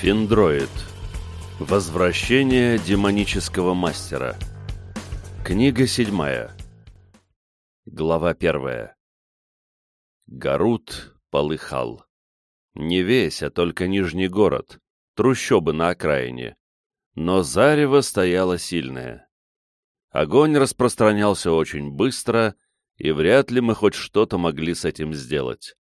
Финдроид. Возвращение демонического мастера. Книга седьмая. Глава первая. Гарут полыхал. Не весь, а только нижний город, трущобы на окраине. Но зарево стояло сильное. Огонь распространялся очень быстро, и вряд ли мы хоть что-то могли с этим сделать.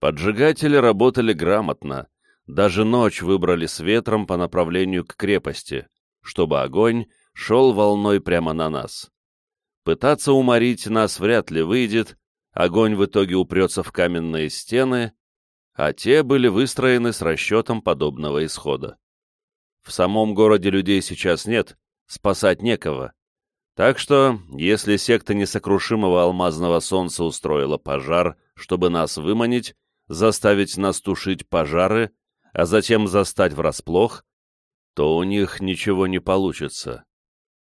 Поджигатели работали грамотно, даже ночь выбрали с ветром по направлению к крепости, чтобы огонь шел волной прямо на нас. Пытаться уморить нас вряд ли выйдет, огонь в итоге упрется в каменные стены, а те были выстроены с расчетом подобного исхода. В самом городе людей сейчас нет, спасать некого. Так что, если секта несокрушимого алмазного солнца устроила пожар, чтобы нас выманить, заставить нас тушить пожары, а затем застать врасплох, то у них ничего не получится.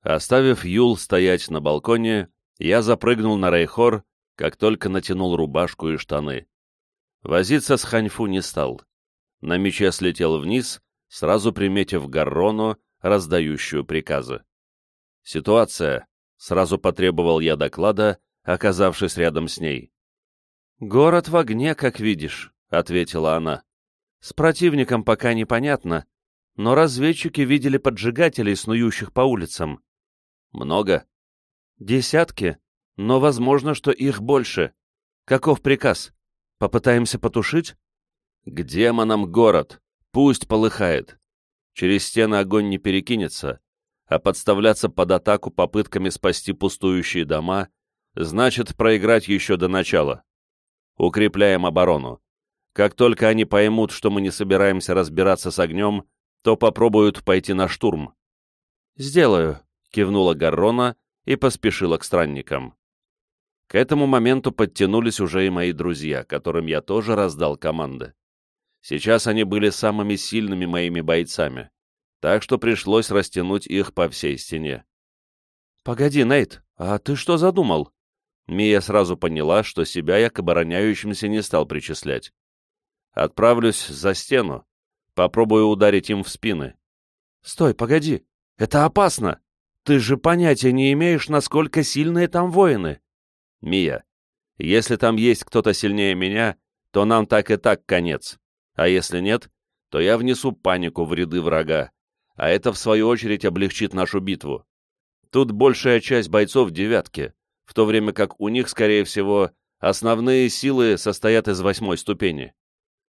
Оставив Юл стоять на балконе, я запрыгнул на Рейхор, как только натянул рубашку и штаны. Возиться с Ханьфу не стал. На мече слетел вниз, сразу приметив Гаррону, раздающую приказы. «Ситуация», — сразу потребовал я доклада, оказавшись рядом с ней. «Город в огне, как видишь», — ответила она. С противником пока непонятно, но разведчики видели поджигателей, снующих по улицам. Много? Десятки, но возможно, что их больше. Каков приказ? Попытаемся потушить? К демонам город, пусть полыхает. Через стены огонь не перекинется, а подставляться под атаку попытками спасти пустующие дома значит проиграть еще до начала. Укрепляем оборону. Как только они поймут, что мы не собираемся разбираться с огнем, то попробуют пойти на штурм. «Сделаю», — кивнула Гаррона и поспешила к странникам. К этому моменту подтянулись уже и мои друзья, которым я тоже раздал команды. Сейчас они были самыми сильными моими бойцами, так что пришлось растянуть их по всей стене. «Погоди, Нейт, а ты что задумал?» Мия сразу поняла, что себя я к обороняющимся не стал причислять. Отправлюсь за стену. Попробую ударить им в спины. Стой, погоди. Это опасно. Ты же понятия не имеешь, насколько сильные там воины. Мия, если там есть кто-то сильнее меня, то нам так и так конец. А если нет, то я внесу панику в ряды врага, а это, в свою очередь, облегчит нашу битву. Тут большая часть бойцов девятки, в то время как у них, скорее всего, основные силы состоят из восьмой ступени.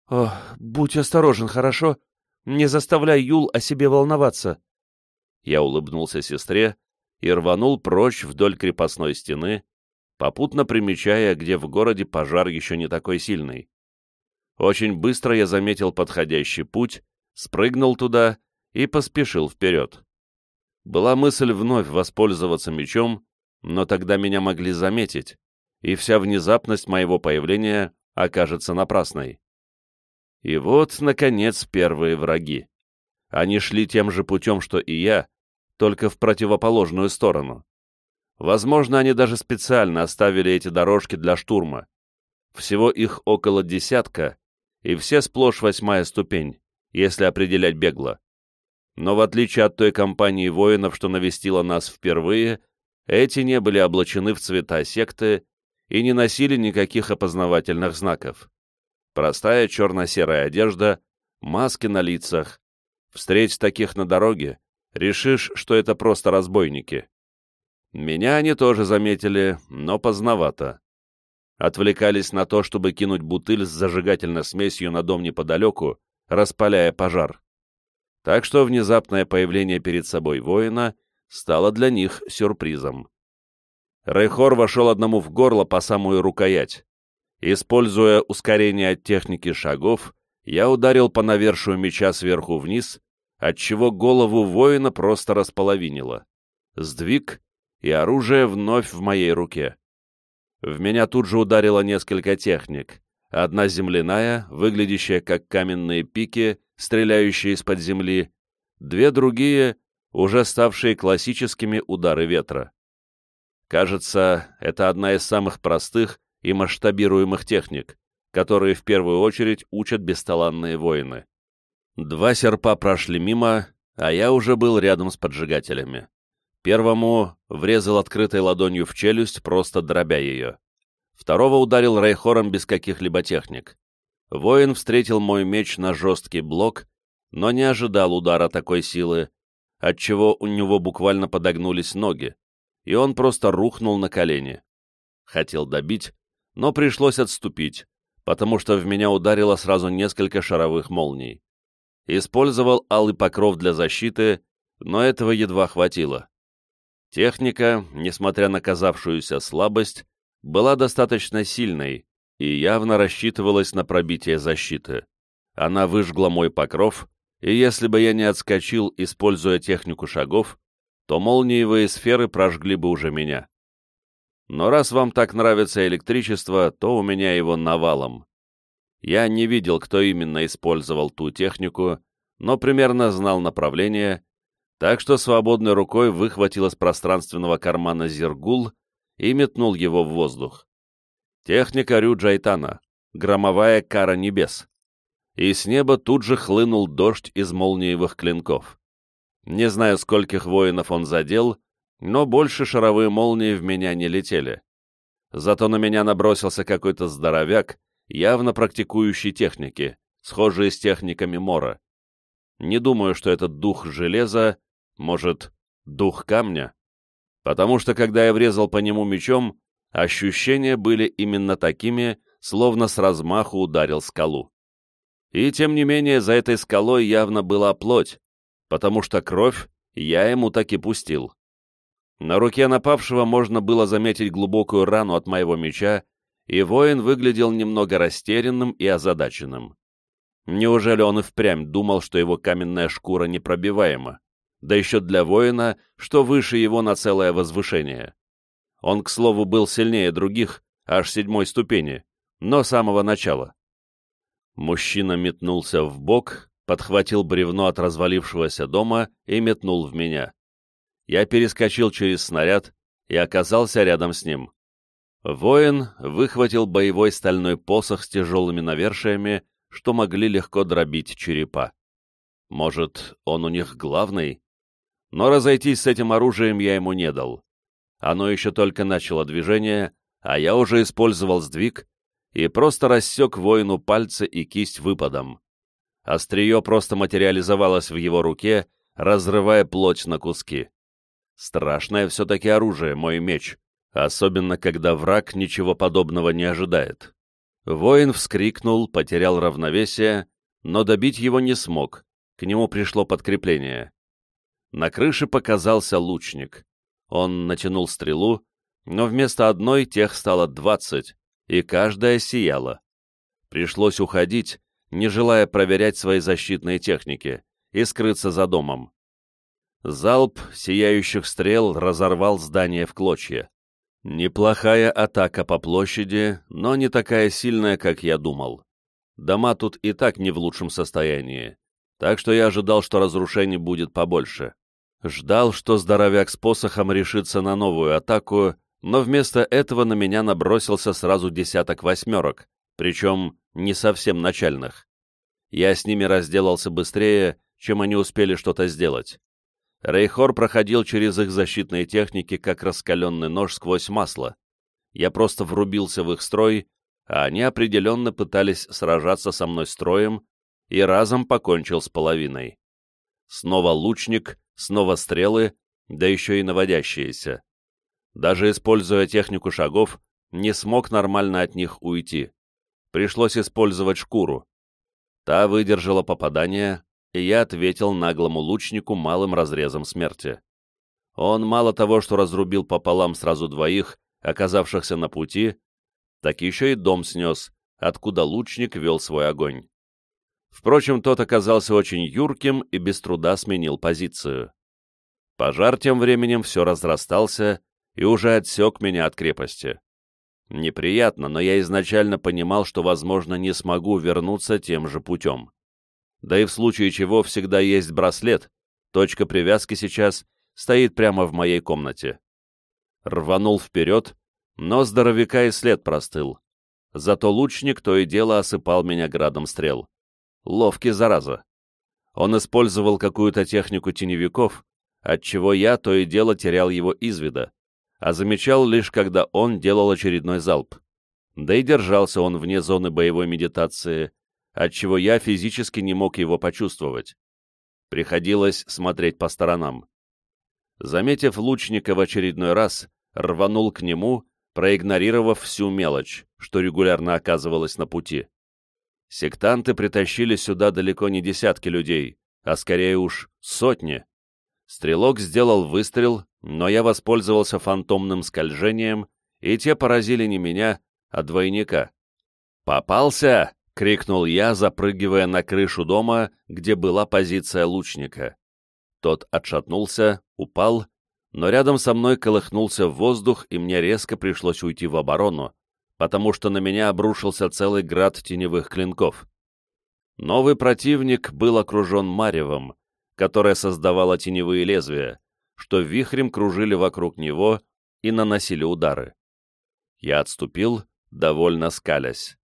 «Ох, будь осторожен, хорошо? Не заставляй Юл о себе волноваться». Я улыбнулся сестре и рванул прочь вдоль крепостной стены, попутно примечая, где в городе пожар еще не такой сильный. Очень быстро я заметил подходящий путь, спрыгнул туда и поспешил вперед. Была мысль вновь воспользоваться мечом, но тогда меня могли заметить, и вся внезапность моего появления окажется напрасной. И вот, наконец, первые враги. Они шли тем же путем, что и я, только в противоположную сторону. Возможно, они даже специально оставили эти дорожки для штурма. Всего их около десятка, и все сплошь восьмая ступень, если определять бегло. Но в отличие от той компании воинов, что навестила нас впервые, эти не были облачены в цвета секты и не носили никаких опознавательных знаков. Простая черно-серая одежда, маски на лицах. Встреть таких на дороге, решишь, что это просто разбойники. Меня они тоже заметили, но поздновато. Отвлекались на то, чтобы кинуть бутыль с зажигательной смесью на дом неподалеку, распаляя пожар. Так что внезапное появление перед собой воина стало для них сюрпризом. Рейхор вошел одному в горло по самую рукоять. Используя ускорение от техники шагов, я ударил по навершию меча сверху вниз, отчего голову воина просто располовинило. Сдвиг, и оружие вновь в моей руке. В меня тут же ударило несколько техник. Одна земляная, выглядящая как каменные пики, стреляющие из-под земли, две другие, уже ставшие классическими удары ветра. Кажется, это одна из самых простых и масштабируемых техник, которые в первую очередь учат бесталанные воины. Два серпа прошли мимо, а я уже был рядом с поджигателями. Первому врезал открытой ладонью в челюсть, просто дробя ее. Второго ударил рейхором без каких-либо техник. Воин встретил мой меч на жесткий блок, но не ожидал удара такой силы, отчего у него буквально подогнулись ноги, и он просто рухнул на колени. Хотел добить, но пришлось отступить, потому что в меня ударило сразу несколько шаровых молний. Использовал алый покров для защиты, но этого едва хватило. Техника, несмотря на казавшуюся слабость, была достаточно сильной и явно рассчитывалась на пробитие защиты. Она выжгла мой покров, и если бы я не отскочил, используя технику шагов, то молниевые сферы прожгли бы уже меня. Но раз вам так нравится электричество, то у меня его навалом. Я не видел, кто именно использовал ту технику, но примерно знал направление, так что свободной рукой выхватил из пространственного кармана зергул и метнул его в воздух. Техника Рю Джайтана, громовая кара небес. И с неба тут же хлынул дождь из молниевых клинков. Не знаю, скольких воинов он задел, но больше шаровые молнии в меня не летели. Зато на меня набросился какой-то здоровяк, явно практикующий техники, схожие с техниками Мора. Не думаю, что этот дух железа, может, дух камня, потому что когда я врезал по нему мечом, ощущения были именно такими, словно с размаху ударил скалу. И тем не менее за этой скалой явно была плоть, потому что кровь я ему так и пустил. На руке напавшего можно было заметить глубокую рану от моего меча, и воин выглядел немного растерянным и озадаченным. Неужели он и впрямь думал, что его каменная шкура непробиваема? Да еще для воина, что выше его на целое возвышение. Он, к слову, был сильнее других, аж седьмой ступени, но самого начала. Мужчина метнулся в бок, подхватил бревно от развалившегося дома и метнул в меня я перескочил через снаряд и оказался рядом с ним. Воин выхватил боевой стальной посох с тяжелыми навершиями, что могли легко дробить черепа. Может, он у них главный? Но разойтись с этим оружием я ему не дал. Оно еще только начало движение, а я уже использовал сдвиг и просто рассек воину пальцы и кисть выпадом. Острие просто материализовалось в его руке, разрывая плоть на куски. Страшное все-таки оружие, мой меч, особенно когда враг ничего подобного не ожидает. Воин вскрикнул, потерял равновесие, но добить его не смог, к нему пришло подкрепление. На крыше показался лучник. Он натянул стрелу, но вместо одной тех стало двадцать, и каждая сияла. Пришлось уходить, не желая проверять свои защитные техники, и скрыться за домом. Залп сияющих стрел разорвал здание в клочья. Неплохая атака по площади, но не такая сильная, как я думал. Дома тут и так не в лучшем состоянии, так что я ожидал, что разрушений будет побольше. Ждал, что здоровяк с посохом решится на новую атаку, но вместо этого на меня набросился сразу десяток восьмерок, причем не совсем начальных. Я с ними разделался быстрее, чем они успели что-то сделать. Рейхор проходил через их защитные техники, как раскаленный нож сквозь масло. Я просто врубился в их строй, а они определенно пытались сражаться со мной строем и разом покончил с половиной. Снова лучник, снова стрелы, да еще и наводящиеся. Даже используя технику шагов, не смог нормально от них уйти. Пришлось использовать шкуру. Та выдержала попадание, и я ответил наглому лучнику малым разрезом смерти. Он мало того, что разрубил пополам сразу двоих, оказавшихся на пути, так еще и дом снес, откуда лучник вел свой огонь. Впрочем, тот оказался очень юрким и без труда сменил позицию. Пожар тем временем все разрастался и уже отсек меня от крепости. Неприятно, но я изначально понимал, что, возможно, не смогу вернуться тем же путем да и в случае чего всегда есть браслет, точка привязки сейчас стоит прямо в моей комнате. Рванул вперед, но здоровяка и след простыл. Зато лучник то и дело осыпал меня градом стрел. Ловкий, зараза. Он использовал какую-то технику теневиков, отчего я то и дело терял его из вида, а замечал лишь, когда он делал очередной залп. Да и держался он вне зоны боевой медитации, отчего я физически не мог его почувствовать. Приходилось смотреть по сторонам. Заметив лучника в очередной раз, рванул к нему, проигнорировав всю мелочь, что регулярно оказывалось на пути. Сектанты притащили сюда далеко не десятки людей, а скорее уж сотни. Стрелок сделал выстрел, но я воспользовался фантомным скольжением, и те поразили не меня, а двойника. «Попался!» — крикнул я, запрыгивая на крышу дома, где была позиция лучника. Тот отшатнулся, упал, но рядом со мной колыхнулся воздух, и мне резко пришлось уйти в оборону, потому что на меня обрушился целый град теневых клинков. Новый противник был окружен маревом, которое создавало теневые лезвия, что вихрем кружили вокруг него и наносили удары. Я отступил, довольно скалясь.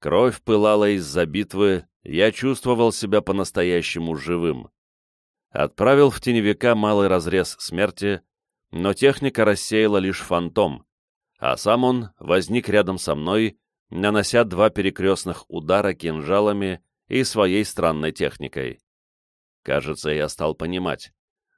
Кровь пылала из-за битвы, я чувствовал себя по-настоящему живым. Отправил в теневика малый разрез смерти, но техника рассеяла лишь фантом, а сам он возник рядом со мной, нанося два перекрестных удара кинжалами и своей странной техникой. Кажется, я стал понимать.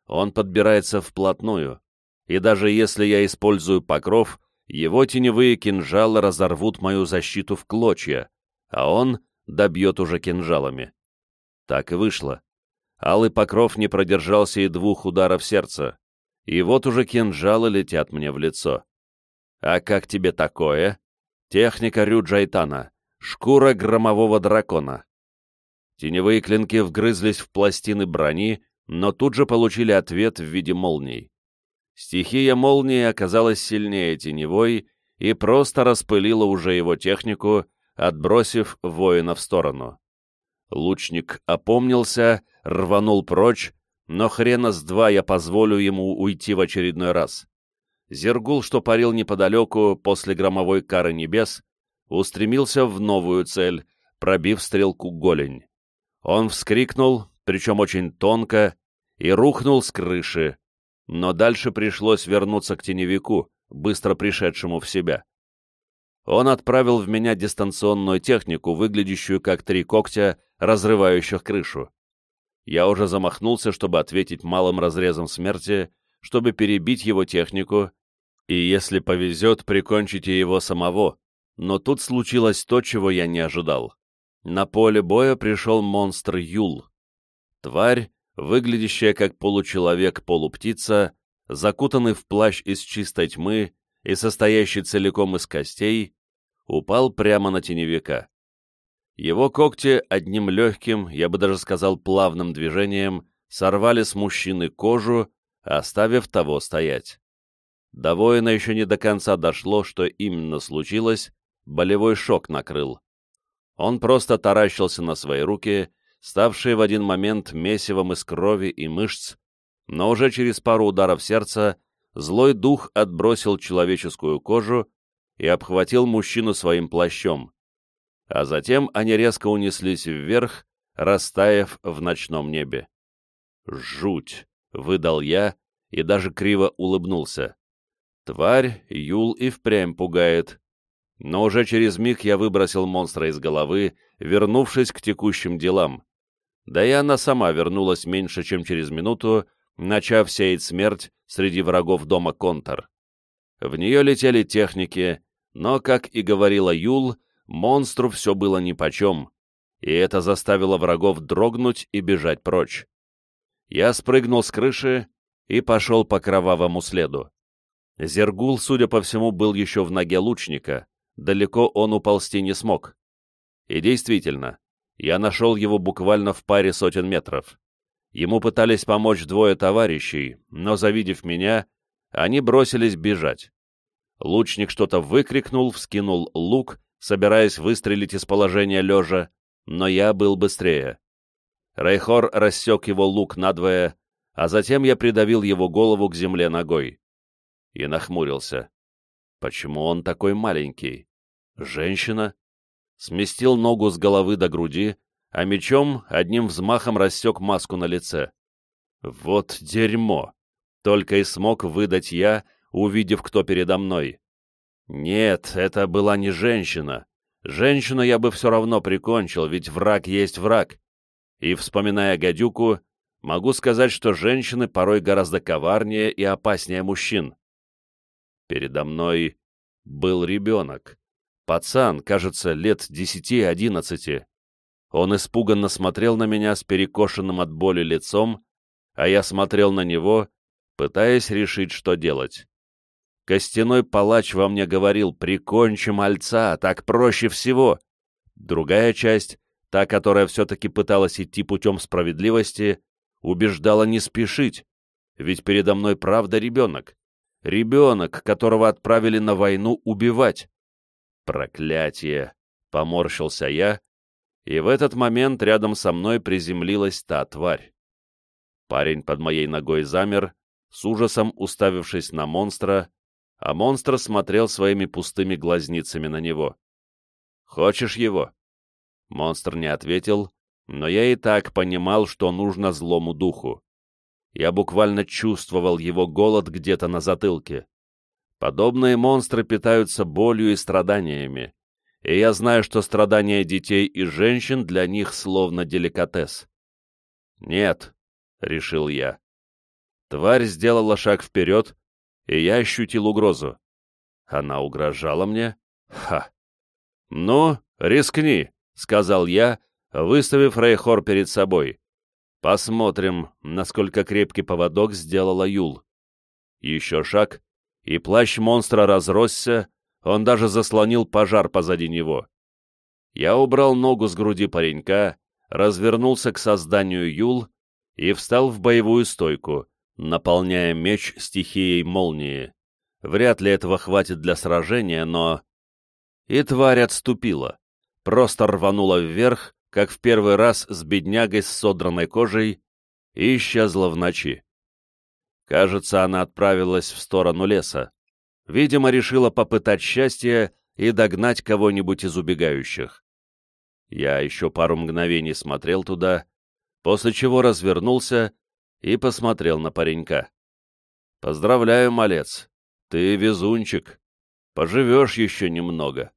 Он подбирается вплотную, и даже если я использую покров, его теневые кинжалы разорвут мою защиту в клочья, а он добьет уже кинжалами. Так и вышло. Алый покров не продержался и двух ударов сердца, и вот уже кинжалы летят мне в лицо. А как тебе такое? Техника Рюджайтана, шкура громового дракона. Теневые клинки вгрызлись в пластины брони, но тут же получили ответ в виде молний. Стихия молнии оказалась сильнее теневой и просто распылила уже его технику, отбросив воина в сторону. Лучник опомнился, рванул прочь, но хрена с два я позволю ему уйти в очередной раз. Зергул, что парил неподалеку после громовой кары небес, устремился в новую цель, пробив стрелку голень. Он вскрикнул, причем очень тонко, и рухнул с крыши, но дальше пришлось вернуться к теневику, быстро пришедшему в себя. Он отправил в меня дистанционную технику, выглядящую как три когтя, разрывающих крышу. Я уже замахнулся, чтобы ответить малым разрезом смерти, чтобы перебить его технику, и, если повезет, прикончите его самого. Но тут случилось то, чего я не ожидал. На поле боя пришел монстр Юл. Тварь, выглядящая как получеловек-полуптица, закутанный в плащ из чистой тьмы и состоящий целиком из костей, упал прямо на теневика. Его когти одним легким, я бы даже сказал плавным движением, сорвали с мужчины кожу, оставив того стоять. До воина еще не до конца дошло, что именно случилось, болевой шок накрыл. Он просто таращился на свои руки, ставшие в один момент месивом из крови и мышц, но уже через пару ударов сердца злой дух отбросил человеческую кожу и обхватил мужчину своим плащом, а затем они резко унеслись вверх, растаяв в ночном небе. «Жуть!» — выдал я и даже криво улыбнулся. Тварь Юл и впрямь пугает. Но уже через миг я выбросил монстра из головы, вернувшись к текущим делам. Да и она сама вернулась меньше, чем через минуту, начав сеять смерть среди врагов дома Контор. В нее летели техники, но, как и говорила Юл, Монстру все было нипочем, и это заставило врагов дрогнуть и бежать прочь. Я спрыгнул с крыши и пошел по кровавому следу. Зергул, судя по всему, был еще в ноге лучника, далеко он уползти не смог. И действительно, я нашел его буквально в паре сотен метров. Ему пытались помочь двое товарищей, но, завидев меня, они бросились бежать. Лучник что-то выкрикнул, вскинул лук собираясь выстрелить из положения лежа, но я был быстрее. Рейхор рассек его лук надвое, а затем я придавил его голову к земле ногой. И нахмурился. Почему он такой маленький? Женщина? Сместил ногу с головы до груди, а мечом одним взмахом рассек маску на лице. Вот дерьмо! Только и смог выдать я, увидев, кто передо мной. Нет, это была не женщина. Женщину я бы все равно прикончил, ведь враг есть враг. И, вспоминая гадюку, могу сказать, что женщины порой гораздо коварнее и опаснее мужчин. Передо мной был ребенок. Пацан, кажется, лет десяти-одиннадцати. Он испуганно смотрел на меня с перекошенным от боли лицом, а я смотрел на него, пытаясь решить, что делать. Костяной палач во мне говорил «прикончи мальца, так проще всего». Другая часть, та, которая все-таки пыталась идти путем справедливости, убеждала не спешить, ведь передо мной правда ребенок. Ребенок, которого отправили на войну убивать. Проклятие! Поморщился я, и в этот момент рядом со мной приземлилась та тварь. Парень под моей ногой замер, с ужасом уставившись на монстра, а монстр смотрел своими пустыми глазницами на него. «Хочешь его?» Монстр не ответил, но я и так понимал, что нужно злому духу. Я буквально чувствовал его голод где-то на затылке. Подобные монстры питаются болью и страданиями, и я знаю, что страдания детей и женщин для них словно деликатес. «Нет», — решил я. Тварь сделала шаг вперед, и я ощутил угрозу. Она угрожала мне? Ха! «Ну, рискни», — сказал я, выставив Рейхор перед собой. «Посмотрим, насколько крепкий поводок сделала Юл». Еще шаг, и плащ монстра разросся, он даже заслонил пожар позади него. Я убрал ногу с груди паренька, развернулся к созданию Юл и встал в боевую стойку, наполняя меч стихией молнии. Вряд ли этого хватит для сражения, но... И тварь отступила, просто рванула вверх, как в первый раз с беднягой с содранной кожей, и исчезла в ночи. Кажется, она отправилась в сторону леса. Видимо, решила попытать счастье и догнать кого-нибудь из убегающих. Я еще пару мгновений смотрел туда, после чего развернулся и посмотрел на паренька. «Поздравляю, малец, ты везунчик. Поживешь еще немного».